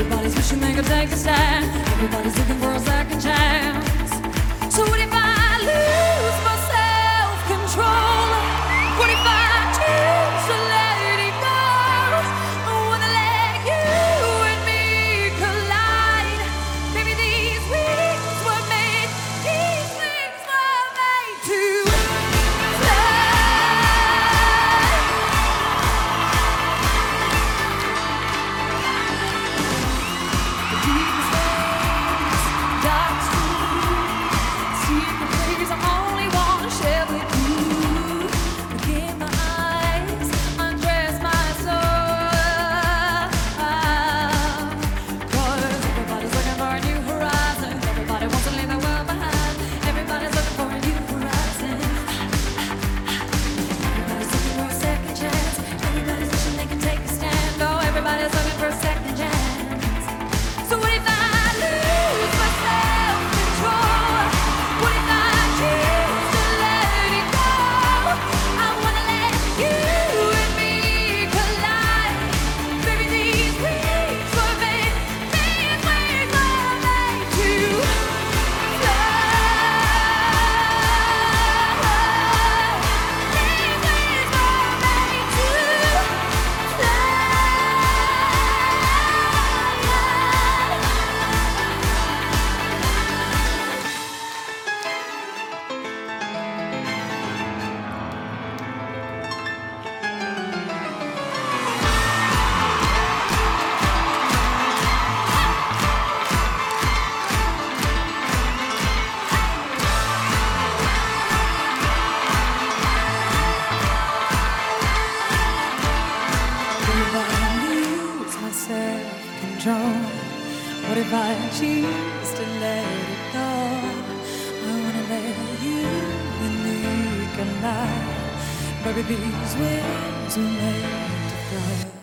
Everybody's wishing they could take a stand. Everybody's looking for a second chance. control. What if I choose to let it go? I wanna let you and me collide. Baby, these wings will made to fly.